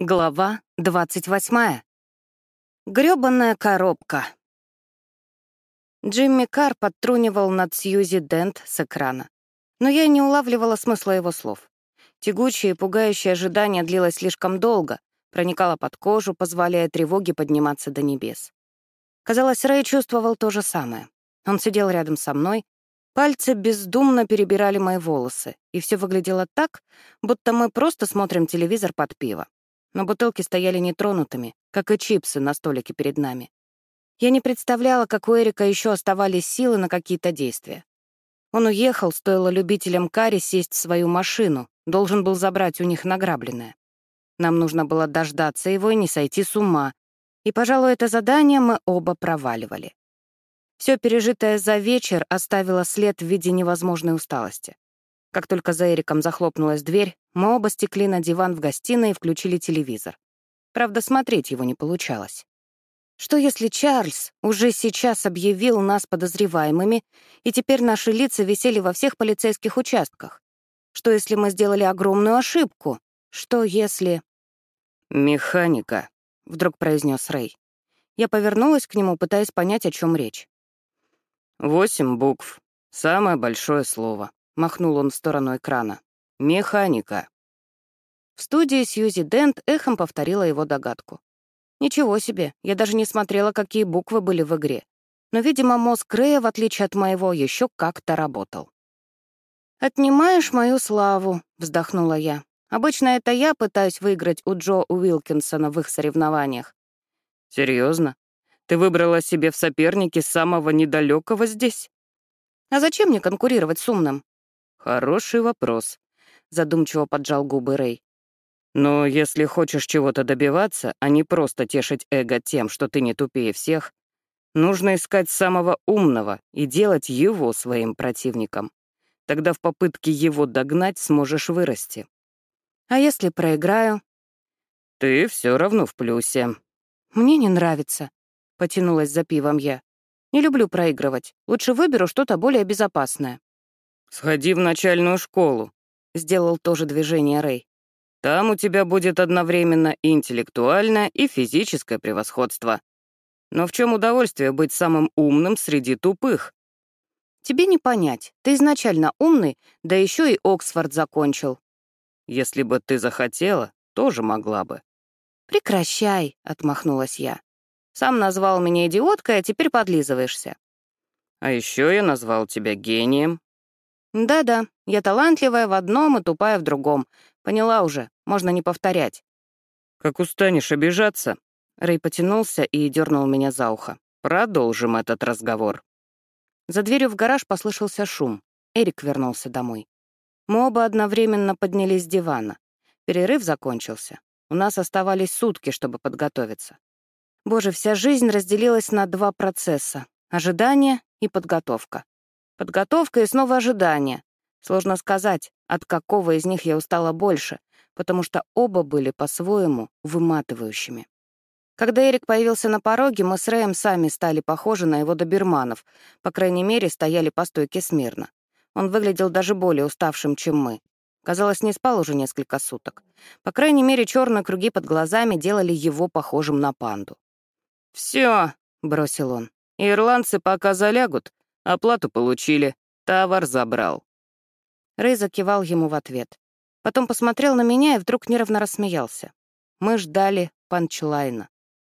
Глава 28. Грёбаная коробка. Джимми Карр подтрунивал над Сьюзи Дент с экрана. Но я не улавливала смысла его слов. Тягучее и пугающее ожидание длилось слишком долго, проникало под кожу, позволяя тревоге подниматься до небес. Казалось, Рэй чувствовал то же самое. Он сидел рядом со мной, пальцы бездумно перебирали мои волосы, и все выглядело так, будто мы просто смотрим телевизор под пиво но бутылки стояли нетронутыми, как и чипсы на столике перед нами. Я не представляла, как у Эрика еще оставались силы на какие-то действия. Он уехал, стоило любителям карри сесть в свою машину, должен был забрать у них награбленное. Нам нужно было дождаться его и не сойти с ума, и, пожалуй, это задание мы оба проваливали. Все пережитое за вечер оставило след в виде невозможной усталости. Как только за Эриком захлопнулась дверь, мы оба стекли на диван в гостиной и включили телевизор. Правда, смотреть его не получалось. Что если Чарльз уже сейчас объявил нас подозреваемыми, и теперь наши лица висели во всех полицейских участках? Что если мы сделали огромную ошибку? Что если... «Механика», — вдруг произнес Рэй. Я повернулась к нему, пытаясь понять, о чем речь. «Восемь букв. Самое большое слово», — махнул он в сторону экрана. Механика. В студии Сьюзи Дент эхом повторила его догадку. Ничего себе, я даже не смотрела, какие буквы были в игре. Но, видимо, мозг Рэя, в отличие от моего, еще как-то работал. «Отнимаешь мою славу», — вздохнула я. «Обычно это я пытаюсь выиграть у Джо Уилкинсона в их соревнованиях». Серьезно? Ты выбрала себе в сопернике самого недалекого здесь?» «А зачем мне конкурировать с умным?» «Хороший вопрос», — задумчиво поджал губы Рэй. «Но если хочешь чего-то добиваться, а не просто тешить эго тем, что ты не тупее всех, нужно искать самого умного и делать его своим противником. Тогда в попытке его догнать сможешь вырасти. А если проиграю? Ты все равно в плюсе. Мне не нравится, — потянулась за пивом я. Не люблю проигрывать. Лучше выберу что-то более безопасное. Сходи в начальную школу, Сделал тоже движение Рэй. Там у тебя будет одновременно и интеллектуальное, и физическое превосходство. Но в чем удовольствие быть самым умным среди тупых? Тебе не понять. Ты изначально умный, да еще и Оксфорд закончил. Если бы ты захотела, тоже могла бы. Прекращай, отмахнулась я. Сам назвал меня идиоткой, а теперь подлизываешься. А еще я назвал тебя гением. Да-да, я талантливая в одном и тупая в другом. Поняла уже, можно не повторять. Как устанешь обижаться? Рэй потянулся и дернул меня за ухо. Продолжим этот разговор. За дверью в гараж послышался шум. Эрик вернулся домой. Мы оба одновременно поднялись с дивана. Перерыв закончился. У нас оставались сутки, чтобы подготовиться. Боже, вся жизнь разделилась на два процесса — ожидание и подготовка. Подготовка и снова ожидание. Сложно сказать, от какого из них я устала больше, потому что оба были по-своему выматывающими. Когда Эрик появился на пороге, мы с Рэем сами стали похожи на его доберманов, по крайней мере, стояли по стойке смирно. Он выглядел даже более уставшим, чем мы. Казалось, не спал уже несколько суток. По крайней мере, черные круги под глазами делали его похожим на панду. «Все», — бросил он, — «ирландцы пока залягут, оплату получили, товар забрал». Рэй закивал ему в ответ. Потом посмотрел на меня и вдруг нервно рассмеялся. Мы ждали панчлайна.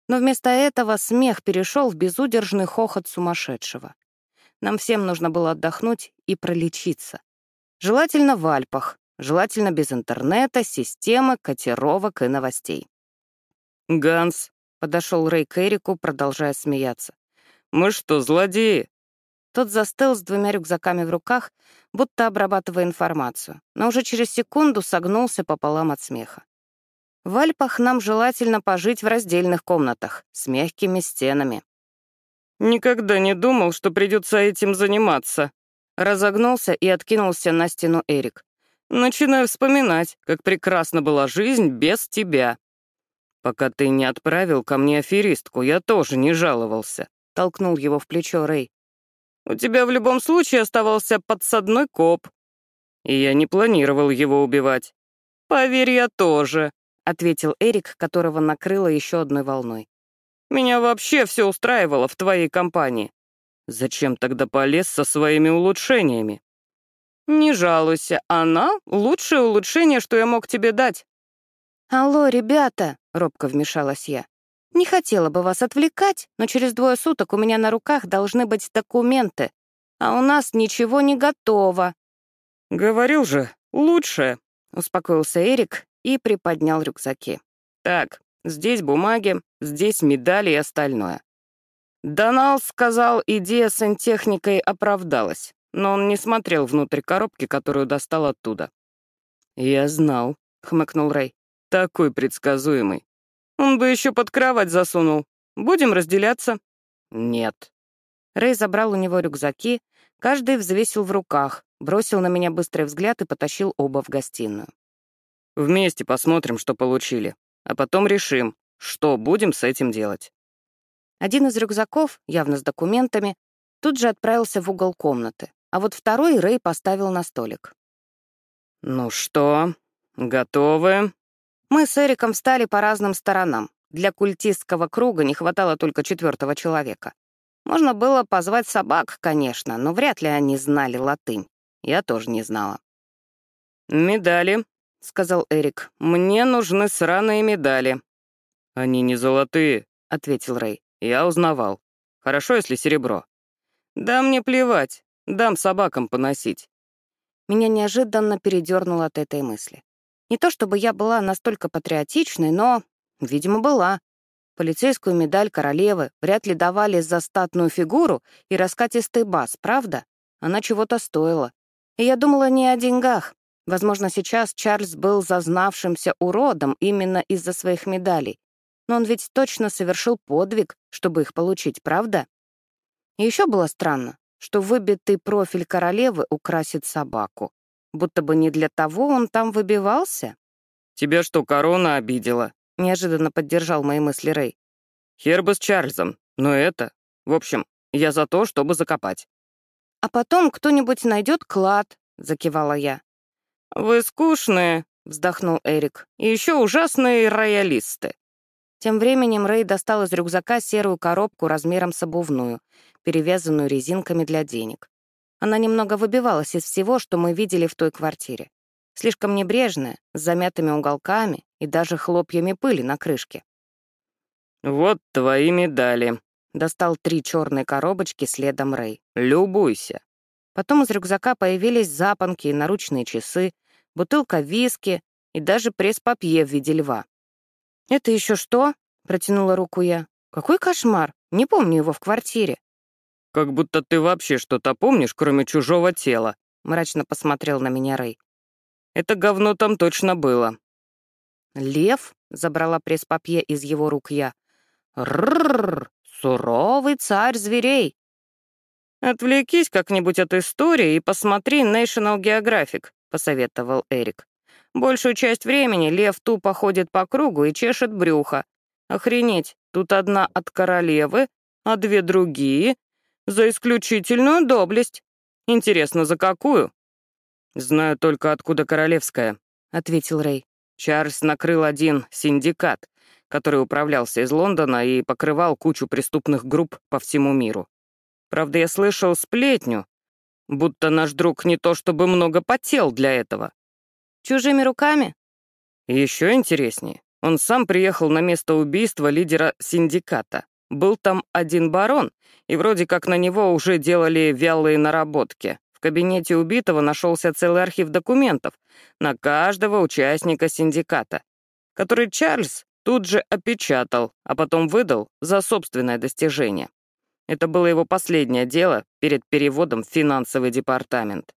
Но вместо этого смех перешел в безудержный хохот сумасшедшего. Нам всем нужно было отдохнуть и пролечиться. Желательно в Альпах, желательно без интернета, системы, котировок и новостей. «Ганс», — подошел Рэй к Эрику, продолжая смеяться. «Мы что, злодеи?» Тот застыл с двумя рюкзаками в руках, будто обрабатывая информацию, но уже через секунду согнулся пополам от смеха. В Альпах нам желательно пожить в раздельных комнатах с мягкими стенами. «Никогда не думал, что придется этим заниматься», — разогнулся и откинулся на стену Эрик. «Начинаю вспоминать, как прекрасна была жизнь без тебя». «Пока ты не отправил ко мне аферистку, я тоже не жаловался», — толкнул его в плечо Рэй. У тебя в любом случае оставался подсадной коп. И я не планировал его убивать. Поверь, я тоже. — ответил Эрик, которого накрыло еще одной волной. «Меня вообще все устраивало в твоей компании. Зачем тогда полез со своими улучшениями?» «Не жалуйся, она — лучшее улучшение, что я мог тебе дать». «Алло, ребята!» — робко вмешалась я. «Не хотела бы вас отвлекать, но через двое суток у меня на руках должны быть документы, а у нас ничего не готово». «Говорил же, лучшее», — успокоился Эрик и приподнял рюкзаки. «Так, здесь бумаги, здесь медали и остальное». Донал сказал, идея с сантехникой оправдалась но он не смотрел внутрь коробки, которую достал оттуда. «Я знал», — хмыкнул Рэй. «Такой предсказуемый. Он бы еще под кровать засунул. Будем разделяться?» «Нет». Рэй забрал у него рюкзаки, каждый взвесил в руках, бросил на меня быстрый взгляд и потащил оба в гостиную. «Вместе посмотрим, что получили, а потом решим, что будем с этим делать». Один из рюкзаков, явно с документами, тут же отправился в угол комнаты а вот второй Рэй поставил на столик. «Ну что, готовы?» Мы с Эриком встали по разным сторонам. Для культистского круга не хватало только четвертого человека. Можно было позвать собак, конечно, но вряд ли они знали латынь. Я тоже не знала. «Медали», — сказал Эрик. «Мне нужны сраные медали». «Они не золотые», — ответил Рэй. «Я узнавал. Хорошо, если серебро». «Да мне плевать. Дам собакам поносить». Меня неожиданно передернуло от этой мысли. Не то чтобы я была настолько патриотичной, но, видимо, была. Полицейскую медаль королевы вряд ли давали за статную фигуру и раскатистый бас, правда? Она чего-то стоила. И я думала не о деньгах. Возможно, сейчас Чарльз был зазнавшимся уродом именно из-за своих медалей. Но он ведь точно совершил подвиг, чтобы их получить, правда? И еще было странно что выбитый профиль королевы украсит собаку. Будто бы не для того он там выбивался. «Тебя что, корона обидела?» — неожиданно поддержал мои мысли Рэй. «Хер с Чарльзом, но это... В общем, я за то, чтобы закопать». «А потом кто-нибудь найдет клад», — закивала я. «Вы скучные», — вздохнул Эрик, «и еще ужасные роялисты». Тем временем Рэй достал из рюкзака серую коробку размером с обувную, перевязанную резинками для денег. Она немного выбивалась из всего, что мы видели в той квартире. Слишком небрежная, с замятыми уголками и даже хлопьями пыли на крышке. «Вот твои медали», — достал три черные коробочки следом Рэй. «Любуйся». Потом из рюкзака появились запонки и наручные часы, бутылка виски и даже пресс-папье в виде льва. «Это еще что?» — протянула руку я. «Какой кошмар! Не помню его в квартире». «Как будто ты вообще что-то помнишь, кроме чужого тела», — мрачно посмотрел на меня Рэй. «Это говно там точно было». «Лев?» — забрала пресс-папье из его рук я. «Ррррр! Суровый царь зверей!» «Отвлекись как-нибудь от истории и посмотри National Geographic», — посоветовал Эрик. Большую часть времени лев тупо ходит по кругу и чешет брюхо. Охренеть, тут одна от королевы, а две другие — за исключительную доблесть. Интересно, за какую? «Знаю только, откуда королевская», — ответил Рэй. Чарльз накрыл один синдикат, который управлялся из Лондона и покрывал кучу преступных групп по всему миру. Правда, я слышал сплетню, будто наш друг не то чтобы много потел для этого. Чужими руками? Еще интереснее. Он сам приехал на место убийства лидера синдиката. Был там один барон, и вроде как на него уже делали вялые наработки. В кабинете убитого нашелся целый архив документов на каждого участника синдиката, который Чарльз тут же опечатал, а потом выдал за собственное достижение. Это было его последнее дело перед переводом в финансовый департамент.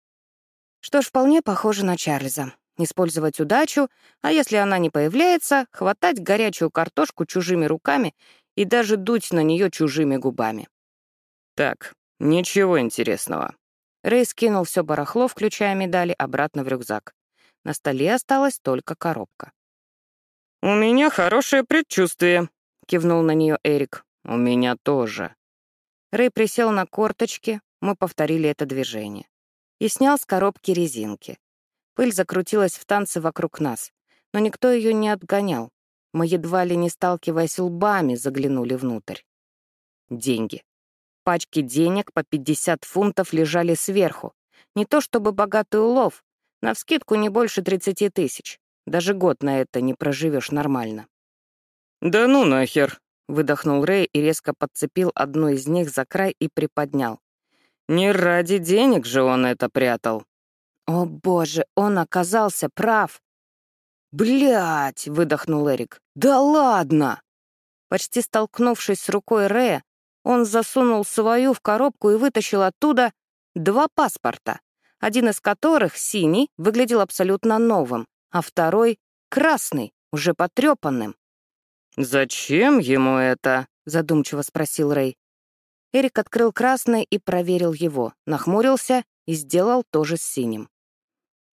Что ж, вполне похоже на Чарльза использовать удачу, а если она не появляется, хватать горячую картошку чужими руками и даже дуть на нее чужими губами. Так, ничего интересного. Рэй скинул все барахло, включая медали, обратно в рюкзак. На столе осталась только коробка. «У меня хорошее предчувствие», — кивнул на нее Эрик. «У меня тоже». Рэй присел на корточки, мы повторили это движение. И снял с коробки резинки. Пыль закрутилась в танце вокруг нас. но никто ее не отгонял. Мы едва ли не сталкиваясь лбами заглянули внутрь. Деньги. Пачки денег по 50 фунтов лежали сверху. Не то чтобы богатый улов, навскидку не больше 30 тысяч. Даже год на это не проживешь нормально. «Да ну нахер!» — выдохнул Рэй и резко подцепил одну из них за край и приподнял. «Не ради денег же он это прятал». «О боже, он оказался прав!» Блять! выдохнул Эрик. «Да ладно!» Почти столкнувшись с рукой Рэя, он засунул свою в коробку и вытащил оттуда два паспорта, один из которых, синий, выглядел абсолютно новым, а второй — красный, уже потрепанным. «Зачем ему это?» — задумчиво спросил Рэй. Эрик открыл красный и проверил его, нахмурился и сделал то же с синим.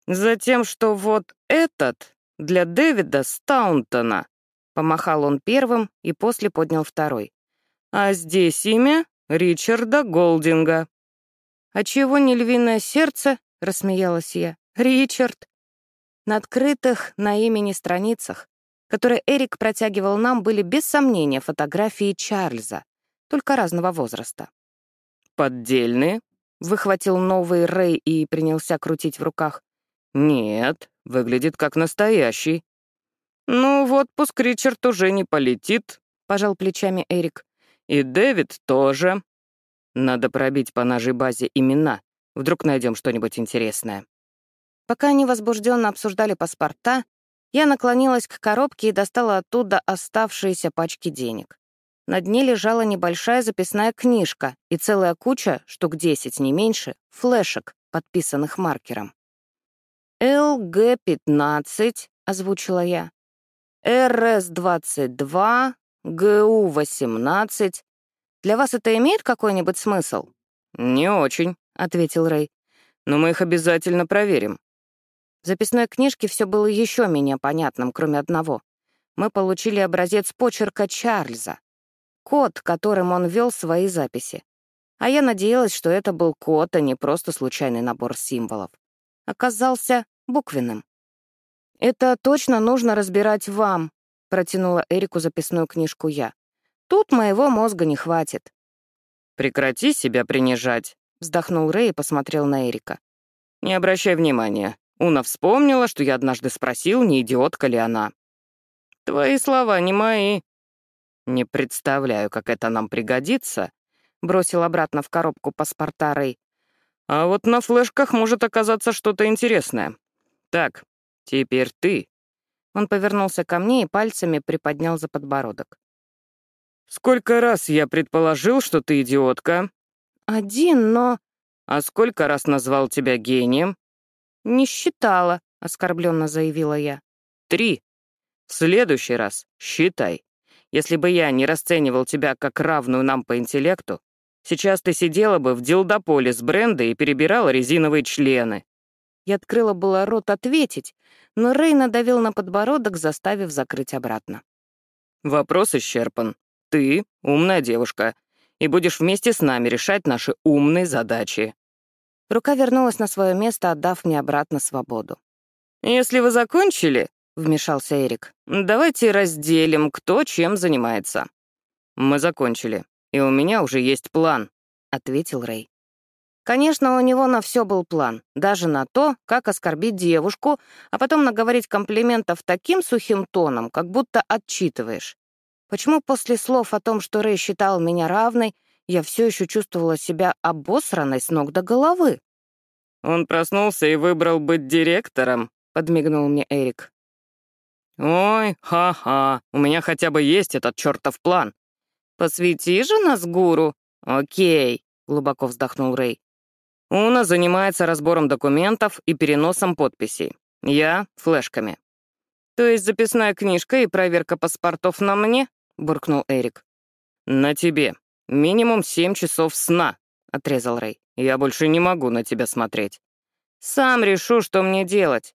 «Затем, что вот этот для Дэвида Стаунтона», — помахал он первым и после поднял второй. «А здесь имя Ричарда Голдинга». «А чего не львиное сердце?» — рассмеялась я. «Ричард». На открытых на имени страницах, которые Эрик протягивал нам, были без сомнения фотографии Чарльза, только разного возраста. «Поддельные?» — выхватил новый Рэй и принялся крутить в руках. «Нет, выглядит как настоящий». «Ну, в отпуск Ричард уже не полетит», — пожал плечами Эрик. «И Дэвид тоже. Надо пробить по нашей базе имена. Вдруг найдем что-нибудь интересное». Пока они возбужденно обсуждали паспорта, я наклонилась к коробке и достала оттуда оставшиеся пачки денег. На дне лежала небольшая записная книжка и целая куча, штук 10, не меньше, флешек, подписанных маркером. «ЛГ-15», — озвучила я, «РС-22», «ГУ-18». Для вас это имеет какой-нибудь смысл?» «Не очень», — ответил Рэй. «Но мы их обязательно проверим. В записной книжке все было еще менее понятным, кроме одного. Мы получили образец почерка Чарльза. Код, которым он вел свои записи. А я надеялась, что это был код, а не просто случайный набор символов. Оказался буквенным. «Это точно нужно разбирать вам», — протянула Эрику записную книжку я. «Тут моего мозга не хватит». «Прекрати себя принижать», — вздохнул Рэй и посмотрел на Эрика. «Не обращай внимания. Уна вспомнила, что я однажды спросил, не идиотка ли она. «Твои слова не мои». «Не представляю, как это нам пригодится», — бросил обратно в коробку паспорта Рэй. «А вот на флешках может оказаться что-то интересное. Так, теперь ты». Он повернулся ко мне и пальцами приподнял за подбородок. «Сколько раз я предположил, что ты идиотка?» «Один, но...» «А сколько раз назвал тебя гением?» «Не считала», — оскорбленно заявила я. «Три. В следующий раз считай. Если бы я не расценивал тебя как равную нам по интеллекту, сейчас ты сидела бы в дилдополе с Брендой и перебирала резиновые члены». Я открыла было рот ответить, но Рэй надавил на подбородок, заставив закрыть обратно. «Вопрос исчерпан. Ты умная девушка, и будешь вместе с нами решать наши умные задачи. Рука вернулась на свое место, отдав мне обратно свободу. «Если вы закончили», — вмешался Эрик, «давайте разделим, кто чем занимается». «Мы закончили, и у меня уже есть план», — ответил Рэй. Конечно, у него на все был план, даже на то, как оскорбить девушку, а потом наговорить комплиментов таким сухим тоном, как будто отчитываешь. Почему после слов о том, что Рэй считал меня равной, я все еще чувствовала себя обосранной с ног до головы. «Он проснулся и выбрал быть директором», — подмигнул мне Эрик. «Ой, ха-ха, у меня хотя бы есть этот чертов план». «Посвяти же нас гуру». «Окей», — глубоко вздохнул Рэй. «Уна занимается разбором документов и переносом подписей. Я — флешками». «То есть записная книжка и проверка паспортов на мне?» — буркнул Эрик. «На тебе», «Минимум семь часов сна», — отрезал Рэй. «Я больше не могу на тебя смотреть». «Сам решу, что мне делать».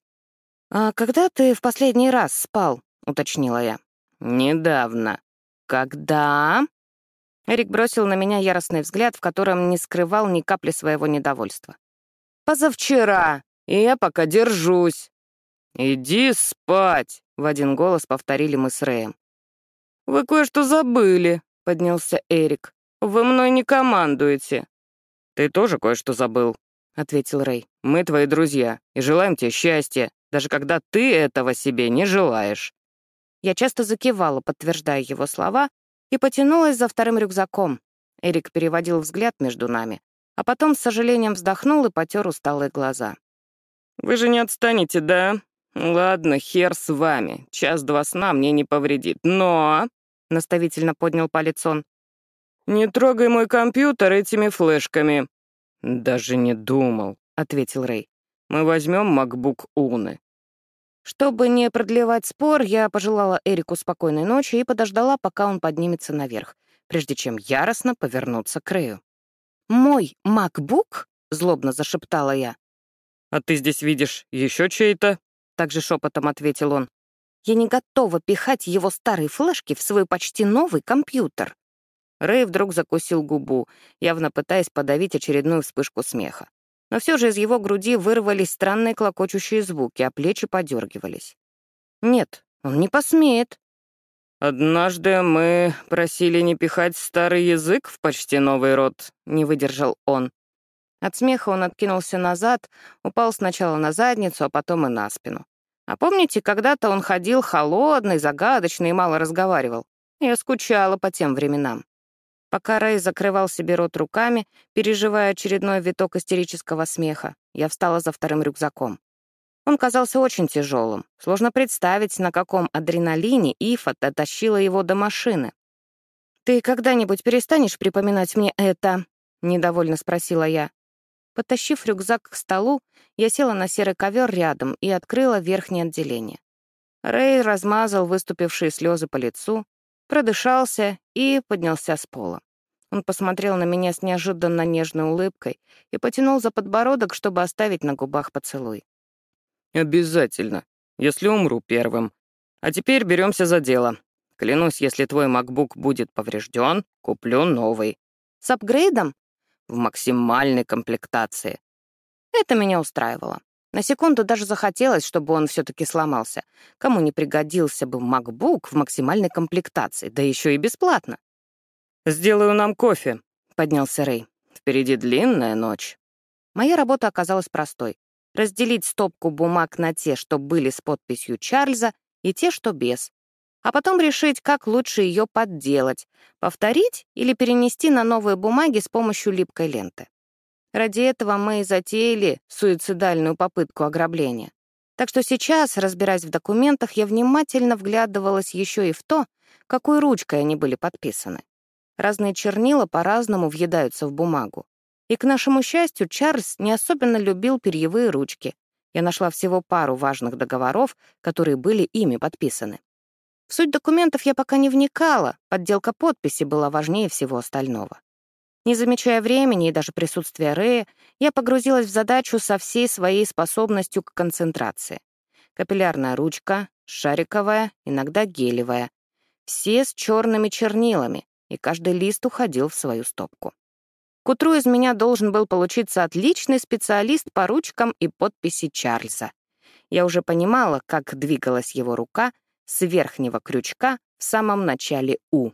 «А когда ты в последний раз спал?» — уточнила я. «Недавно». «Когда?» Эрик бросил на меня яростный взгляд, в котором не скрывал ни капли своего недовольства. «Позавчера, и я пока держусь». «Иди спать!» — в один голос повторили мы с Рэем. «Вы кое-что забыли», — поднялся Эрик. «Вы мной не командуете». «Ты тоже кое-что забыл», — ответил Рэй. «Мы твои друзья и желаем тебе счастья, даже когда ты этого себе не желаешь». Я часто закивала, подтверждая его слова, и потянулась за вторым рюкзаком. Эрик переводил взгляд между нами, а потом с сожалением вздохнул и потер усталые глаза. «Вы же не отстанете, да? Ладно, хер с вами. Час-два сна мне не повредит. Но...» — наставительно поднял палец он. «Не трогай мой компьютер этими флешками». «Даже не думал», — ответил Рэй. «Мы возьмем MacBook Уны». Чтобы не продлевать спор, я пожелала Эрику спокойной ночи и подождала, пока он поднимется наверх, прежде чем яростно повернуться к Рэю. «Мой MacBook?» — злобно зашептала я. «А ты здесь видишь еще чей-то?» — также шепотом ответил он. «Я не готова пихать его старые флешки в свой почти новый компьютер». Рэй вдруг закусил губу, явно пытаясь подавить очередную вспышку смеха. Но все же из его груди вырвались странные клокочущие звуки, а плечи подергивались. «Нет, он не посмеет». «Однажды мы просили не пихать старый язык в почти новый род», — не выдержал он. От смеха он откинулся назад, упал сначала на задницу, а потом и на спину. А помните, когда-то он ходил холодный, загадочный и мало разговаривал? Я скучала по тем временам. Пока Рэй закрывал себе рот руками, переживая очередной виток истерического смеха, я встала за вторым рюкзаком. Он казался очень тяжелым. Сложно представить, на каком адреналине Ифа дотащила его до машины. «Ты когда-нибудь перестанешь припоминать мне это?» — недовольно спросила я. Подтащив рюкзак к столу, я села на серый ковер рядом и открыла верхнее отделение. Рэй размазал выступившие слезы по лицу, продышался и поднялся с пола. Он посмотрел на меня с неожиданно нежной улыбкой и потянул за подбородок, чтобы оставить на губах поцелуй. «Обязательно, если умру первым. А теперь беремся за дело. Клянусь, если твой MacBook будет поврежден, куплю новый». «С апгрейдом?» «В максимальной комплектации». Это меня устраивало. На секунду даже захотелось, чтобы он все-таки сломался. Кому не пригодился бы MacBook в максимальной комплектации, да еще и бесплатно. «Сделаю нам кофе», — поднялся Рэй. «Впереди длинная ночь». Моя работа оказалась простой. Разделить стопку бумаг на те, что были с подписью Чарльза, и те, что без. А потом решить, как лучше ее подделать, повторить или перенести на новые бумаги с помощью липкой ленты. Ради этого мы и затеяли суицидальную попытку ограбления. Так что сейчас, разбираясь в документах, я внимательно вглядывалась еще и в то, какой ручкой они были подписаны. Разные чернила по-разному въедаются в бумагу. И, к нашему счастью, Чарльз не особенно любил перьевые ручки. Я нашла всего пару важных договоров, которые были ими подписаны. В суть документов я пока не вникала, подделка подписи была важнее всего остального. Не замечая времени и даже присутствия Рэя, я погрузилась в задачу со всей своей способностью к концентрации. Капиллярная ручка, шариковая, иногда гелевая. Все с черными чернилами, и каждый лист уходил в свою стопку. К утру из меня должен был получиться отличный специалист по ручкам и подписи Чарльза. Я уже понимала, как двигалась его рука с верхнего крючка в самом начале «У».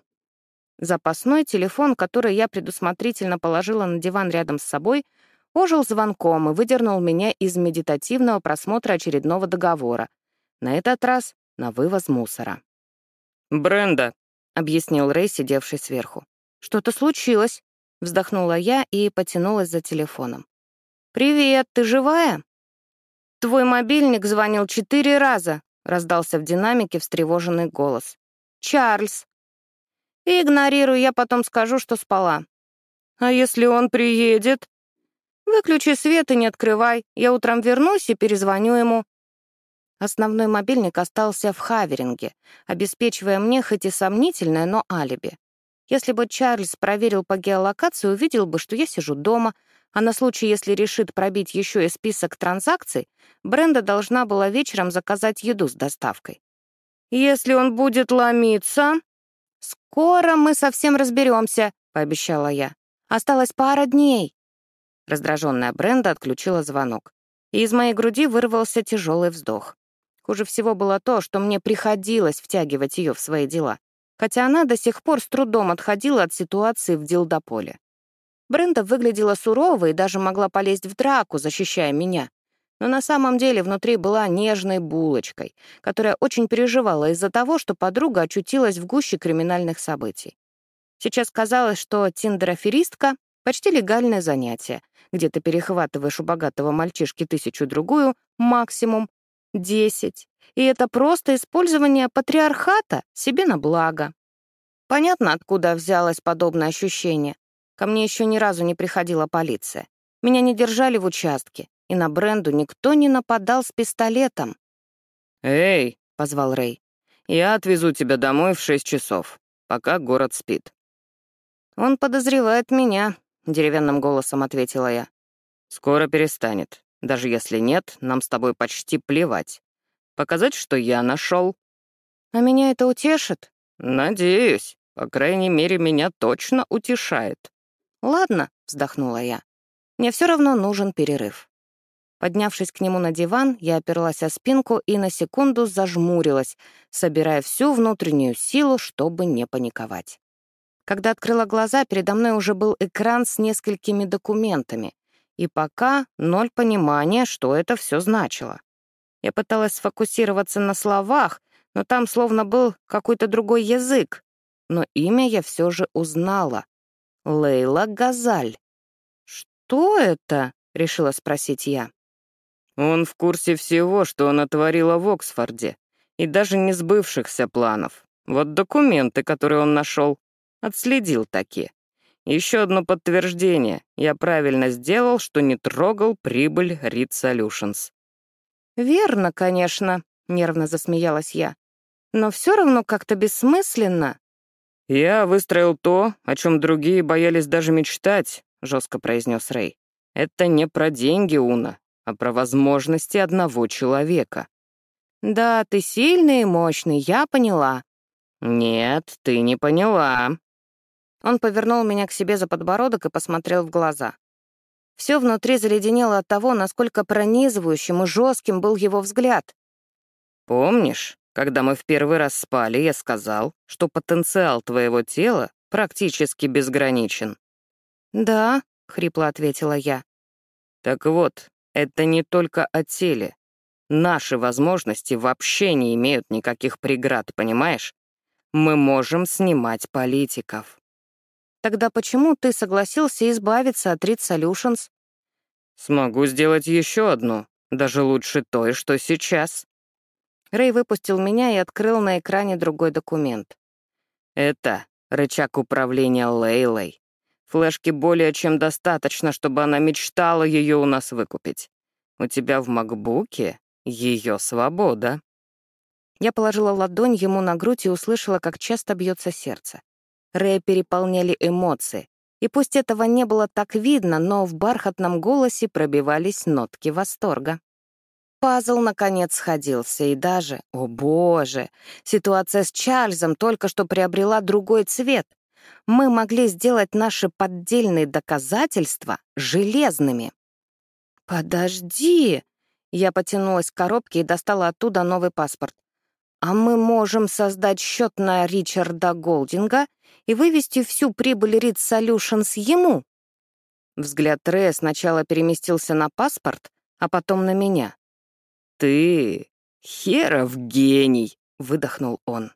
Запасной телефон, который я предусмотрительно положила на диван рядом с собой, ожил звонком и выдернул меня из медитативного просмотра очередного договора. На этот раз на вывоз мусора. «Бренда», — объяснил Рэй, сидевший сверху. «Что-то случилось», — вздохнула я и потянулась за телефоном. «Привет, ты живая?» «Твой мобильник звонил четыре раза», — раздался в динамике встревоженный голос. «Чарльз, и игнорирую, я потом скажу, что спала. А если он приедет? Выключи свет и не открывай. Я утром вернусь и перезвоню ему. Основной мобильник остался в хаверинге, обеспечивая мне хоть и сомнительное, но алиби. Если бы Чарльз проверил по геолокации, увидел бы, что я сижу дома, а на случай, если решит пробить еще и список транзакций, Бренда должна была вечером заказать еду с доставкой. «Если он будет ломиться...» «Скоро мы совсем разберемся», — пообещала я. «Осталось пара дней». Раздраженная Бренда отключила звонок, и из моей груди вырвался тяжелый вздох. Хуже всего было то, что мне приходилось втягивать ее в свои дела, хотя она до сих пор с трудом отходила от ситуации в Дилдополе. Бренда выглядела сурово и даже могла полезть в драку, защищая меня. Но на самом деле внутри была нежной булочкой, которая очень переживала из-за того, что подруга очутилась в гуще криминальных событий. Сейчас казалось, что тиндераферистка — почти легальное занятие, где ты перехватываешь у богатого мальчишки тысячу-другую, максимум, десять. И это просто использование патриархата себе на благо. Понятно, откуда взялось подобное ощущение. Ко мне еще ни разу не приходила полиция. Меня не держали в участке, и на бренду никто не нападал с пистолетом. «Эй!» — позвал Рэй. «Я отвезу тебя домой в шесть часов, пока город спит». «Он подозревает меня», — деревянным голосом ответила я. «Скоро перестанет. Даже если нет, нам с тобой почти плевать. Показать, что я нашел. А меня это утешит? Надеюсь. По крайней мере, меня точно утешает. Ладно, вздохнула я. Мне все равно нужен перерыв. Поднявшись к нему на диван, я оперлась о спинку и на секунду зажмурилась, собирая всю внутреннюю силу, чтобы не паниковать. Когда открыла глаза, передо мной уже был экран с несколькими документами, и пока ноль понимания, что это все значило. Я пыталась сфокусироваться на словах, но там словно был какой-то другой язык. Но имя я все же узнала. Лейла Газаль. «Что это?» — решила спросить я. Он в курсе всего, что она творила в Оксфорде, и даже не сбывшихся планов. Вот документы, которые он нашел, отследил такие. Еще одно подтверждение. Я правильно сделал, что не трогал прибыль Read Solutions. «Верно, конечно», — нервно засмеялась я. «Но все равно как-то бессмысленно». «Я выстроил то, о чем другие боялись даже мечтать», — жестко произнес Рэй. «Это не про деньги, Уна, а про возможности одного человека». «Да, ты сильный и мощный, я поняла». «Нет, ты не поняла», он повернул меня к себе за подбородок и посмотрел в глаза. Все внутри заледенело от того, насколько пронизывающим и жестким был его взгляд. «Помнишь, когда мы в первый раз спали, я сказал, что потенциал твоего тела практически безграничен?» «Да», — хрипло ответила я. «Так вот, это не только о теле. Наши возможности вообще не имеют никаких преград, понимаешь? Мы можем снимать политиков. Тогда почему ты согласился избавиться от Read Solutions? Смогу сделать еще одну, даже лучше той, что сейчас. Рэй выпустил меня и открыл на экране другой документ. Это рычаг управления Лейлой. Флешки более чем достаточно, чтобы она мечтала ее у нас выкупить. У тебя в макбуке ее свобода. Я положила ладонь ему на грудь и услышала, как часто бьется сердце. Рэя переполняли эмоции. И пусть этого не было так видно, но в бархатном голосе пробивались нотки восторга. Пазл, наконец, сходился, и даже, о боже, ситуация с Чарльзом только что приобрела другой цвет. Мы могли сделать наши поддельные доказательства железными. «Подожди!» Я потянулась к коробке и достала оттуда новый паспорт. «А мы можем создать счет на Ричарда Голдинга и вывести всю прибыль Read Solutions ему?» Взгляд Рэя сначала переместился на паспорт, а потом на меня. «Ты херов гений!» — выдохнул он.